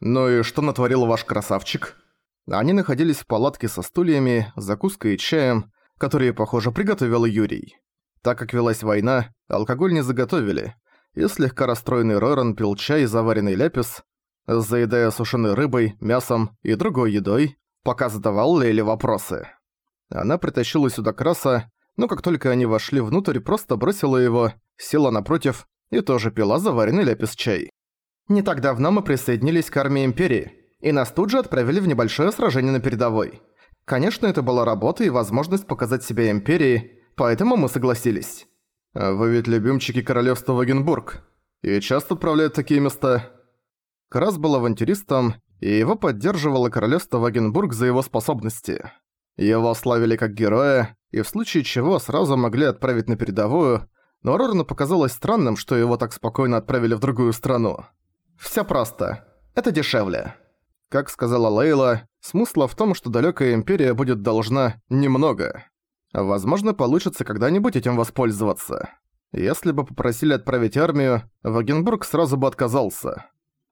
«Ну и что натворил ваш красавчик?» Они находились в палатке со стульями, закуской и чаем, которые, похоже, приготовил Юрий. Так как велась война, алкоголь не заготовили, и слегка расстроенный Роран пил чай и заваренный ляпис, заедая сушеной рыбой, мясом и другой едой, пока задавал Лейле вопросы. Она притащила сюда краса, но как только они вошли внутрь, просто бросила его, села напротив и тоже пила заваренный ляпис чай. Не так давно мы присоединились к армии Империи, и нас тут же отправили в небольшое сражение на передовой. Конечно, это была работа и возможность показать себя Империи, поэтому мы согласились. А вы ведь любимчики королевства Вагенбург, и часто отправляют такие места. Крас был авантюристом, и его поддерживало королевство Вагенбург за его способности. Его славили как героя, и в случае чего сразу могли отправить на передовую, но Рорану показалось странным, что его так спокойно отправили в другую страну. Всё просто. Это дешевле. Как сказала Лейла, смысла в том, что далёкая империя будет должна немного. Возможно, получится когда-нибудь этим воспользоваться. Если бы попросили отправить армию, Вагенбург сразу бы отказался.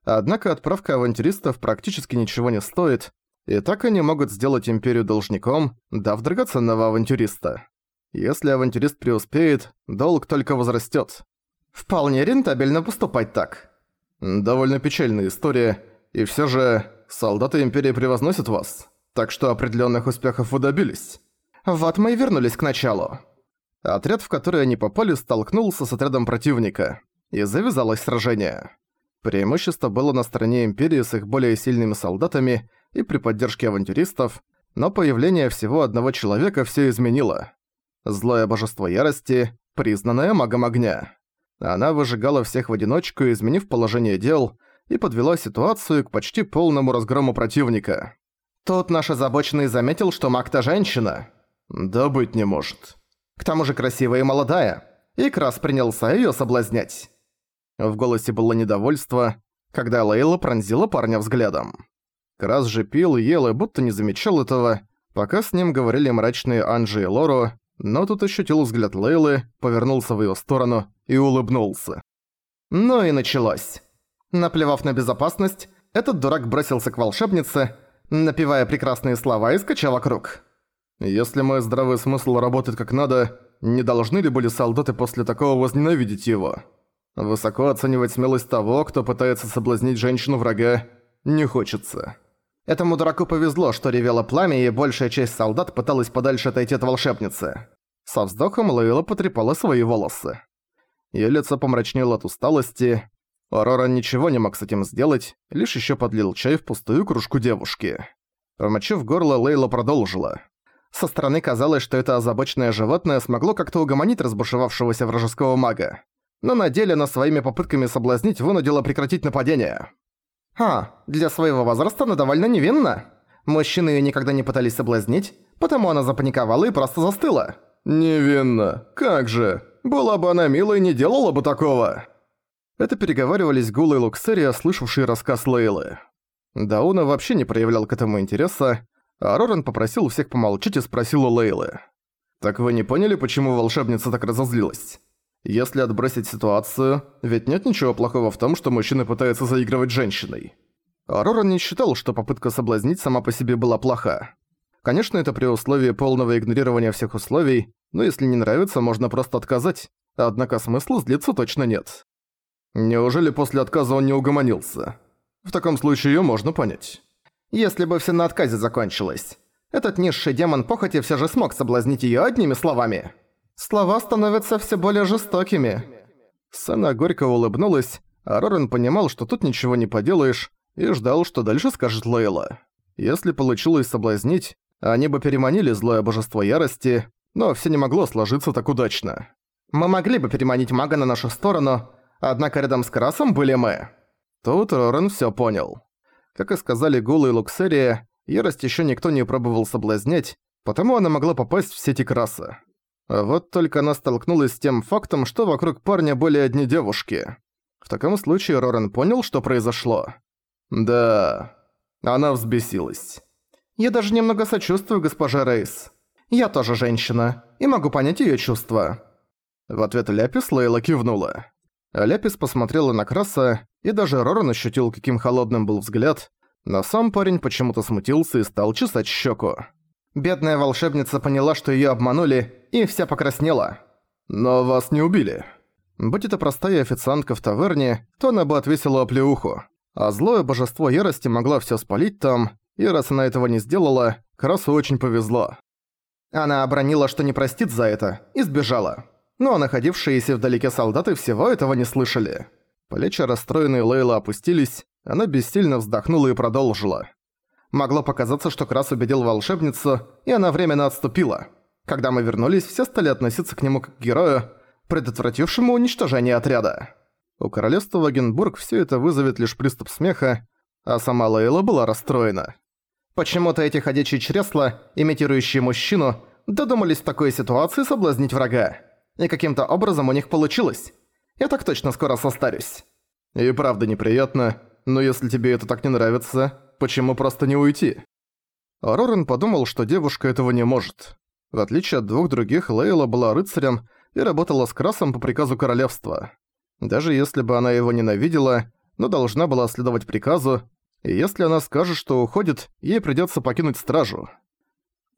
Однако отправка авантюристов практически ничего не стоит, и так они могут сделать империю должником, дав драгоценного авантюриста. Если авантюрист преуспеет, долг только возрастет. Вполне рентабельно поступать так. Довольно печальная история, и все же солдаты Империи превозносят вас, так что определенных успехов вы добились. Вот мы и вернулись к началу. Отряд, в который они попали, столкнулся с отрядом противника, и завязалось сражение. Преимущество было на стороне Империи с их более сильными солдатами и при поддержке авантюристов, но появление всего одного человека все изменило. Злое божество ярости, признанное магом огня. Она выжигала всех в одиночку, изменив положение дел, и подвела ситуацию к почти полному разгрому противника. Тут наш озабоченный заметил, что маг-то женщина. Да быть не может. К тому же красивая и молодая. И Крас принялся её соблазнять. В голосе было недовольство, когда Лейла пронзила парня взглядом. Крас же пил, ел и будто не замечал этого, пока с ним говорили мрачные Анжи и Лору, но тут ощутил взгляд Лейлы, повернулся в её сторону и улыбнулся. Ну и началось. Наплевав на безопасность, этот дурак бросился к волшебнице, напевая прекрасные слова и скачал вокруг. Если мой здравый смысл работает как надо, не должны ли были солдаты после такого возненавидеть его? Высоко оценивать смелость того, кто пытается соблазнить женщину врага, не хочется. Этому дураку повезло, что ревело пламя, и большая часть солдат пыталась подальше отойти от волшебницы. Со вздохом Лейла потрепала свои волосы. Её лицо помрачнело от усталости, Арора ничего не мог с этим сделать, лишь ещё подлил чай в пустую кружку девушки. Промочив горло, Лейла продолжила. Со стороны казалось, что это озабоченное животное смогло как-то угомонить разбушевавшегося вражеского мага. Но на деле она своими попытками соблазнить вынудила прекратить нападение. «А, для своего возраста она довольно невинна. Мужчины её никогда не пытались соблазнить, потому она запаниковала и просто застыла». «Невинна? Как же? Была бы она милой, не делала бы такого!» Это переговаривались Гула и Луксерия, слышавшие рассказ Лейлы. Дауна вообще не проявлял к этому интереса, а Роран попросил у всех помолчать и спросил у Лейлы. «Так вы не поняли, почему волшебница так разозлилась? Если отбросить ситуацию, ведь нет ничего плохого в том, что мужчина пытается заигрывать женщиной». А Роран не считал, что попытка соблазнить сама по себе была плоха. Конечно, это при условии полного игнорирования всех условий, но если не нравится, можно просто отказать, однако смысла злиться точно нет. Неужели после отказа он не угомонился? В таком случае её можно понять. Если бы все на отказе закончилось. Этот низший демон похоти все же смог соблазнить её одними словами. Слова становятся все более жестокими. Сэна горько улыбнулась, а Рорен понимал, что тут ничего не поделаешь, и ждал, что дальше скажет Лейла. Если получилось соблазнить, они бы переманили злое божество ярости, но все не могло сложиться так удачно. Мы могли бы переманить мага на нашу сторону, однако рядом с Красом были мы. Тут Рорен всё понял. Как и сказали Гула и Луксерия, ярость ещё никто не пробовал соблазнять, потому она могла попасть в сети Краса. А вот только она столкнулась с тем фактом, что вокруг парня были одни девушки. В таком случае Рорен понял, что произошло. Да, она взбесилась. «Я даже немного сочувствую госпоже Рейс. Я тоже женщина, и могу понять её чувства». В ответ Ляпис Лейла кивнула. Ляпис посмотрела на Краса, и даже Роран ощутил, каким холодным был взгляд, но сам парень почему-то смутился и стал чесать щеку. Бедная волшебница поняла, что её обманули, и вся покраснела. «Но вас не убили». Будь это простая официантка в таверне, то она бы отвесила оплеуху. А злое божество ярости могла всё спалить там, и раз она этого не сделала, Красу очень повезло. Она обронила, что не простит за это, и сбежала. Но находившиеся вдалеке солдаты всего этого не слышали. Плечи расстроенной Лейла опустились, она бессильно вздохнула и продолжила. Могло показаться, что Крас убедил волшебницу, и она временно отступила. Когда мы вернулись, все стали относиться к нему как к герою, предотвратившему уничтожение отряда. У королевства Вагенбург все это вызовет лишь приступ смеха, а сама Лейла была расстроена. Почему-то эти ходячие чресла, имитирующие мужчину, додумались в такой ситуации соблазнить врага. И каким-то образом у них получилось. Я так точно скоро состарюсь. И правда неприятно, но если тебе это так не нравится, почему просто не уйти? Рорен подумал, что девушка этого не может. В отличие от двух других, Лейла была рыцарем и работала с Красом по приказу королевства. Даже если бы она его ненавидела, но должна была следовать приказу, и если она скажет, что уходит, ей придётся покинуть стражу.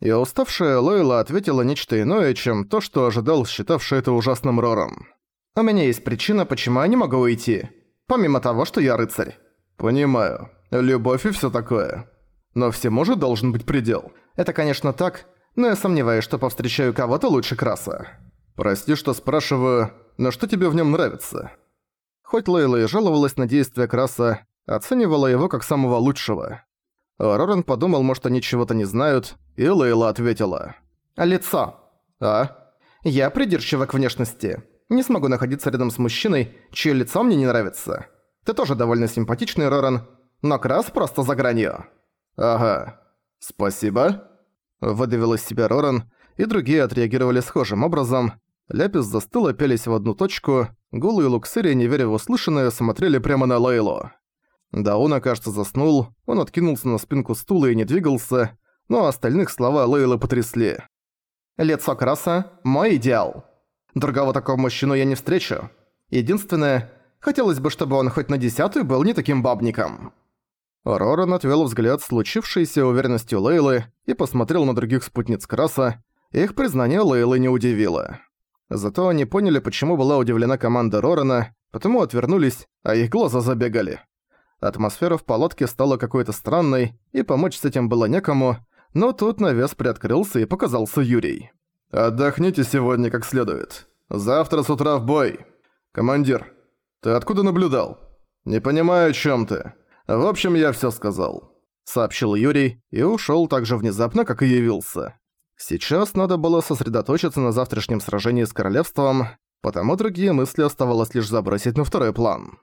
И уставшая Лейла ответила нечто иное, чем то, что ожидал, считавший это ужасным Рором. «У меня есть причина, почему я не могу уйти. Помимо того, что я рыцарь». «Понимаю. Любовь и всё такое. Но всему же должен быть предел. Это, конечно, так, но я сомневаюсь, что повстречаю кого-то лучше Краса. Прости, что спрашиваю, но что тебе в нем нравится? Хоть Лейла и жаловалась на действия Краса, оценивала его как самого лучшего. Роран подумал, может, они чего-то не знают, и Лейла ответила. «Лицо». «А?» «Я придирчива к внешности. Не смогу находиться рядом с мужчиной, чье лицо мне не нравится. Ты тоже довольно симпатичный, Роран, но Крас просто за гранью». «Ага. Спасибо». Выдавил из себя Роран, и другие отреагировали схожим образом. Ляпис застыл, опялись в одну точку, Гулу и Луксерия, не веря в услышанное, смотрели прямо на Лейлу. Дауна, кажется, заснул, он откинулся на спинку стула и не двигался, но остальных слова Лейлы потрясли. «Лицо краса – мой идеал. Другого такого мужчину я не встречу. Единственное, хотелось бы, чтобы он хоть на десятую был не таким бабником». Роран отвел взгляд случившейся уверенностью Лейлы и посмотрел на других спутниц Краса. Их признание Лейлы не удивило. Зато они поняли, почему была удивлена команда Рорана, потому отвернулись, а их глаза забегали. Атмосфера в палатке стала какой-то странной, и помочь с этим было некому, но тут навес приоткрылся и показался Юрий. «Отдохните сегодня как следует. Завтра с утра в бой. Командир, ты откуда наблюдал? Не понимаю, о чём ты». «В общем, я всё сказал», — сообщил Юрий и ушёл так же внезапно, как и явился. Сейчас надо было сосредоточиться на завтрашнем сражении с королевством, потому другие мысли оставалось лишь забросить на второй план.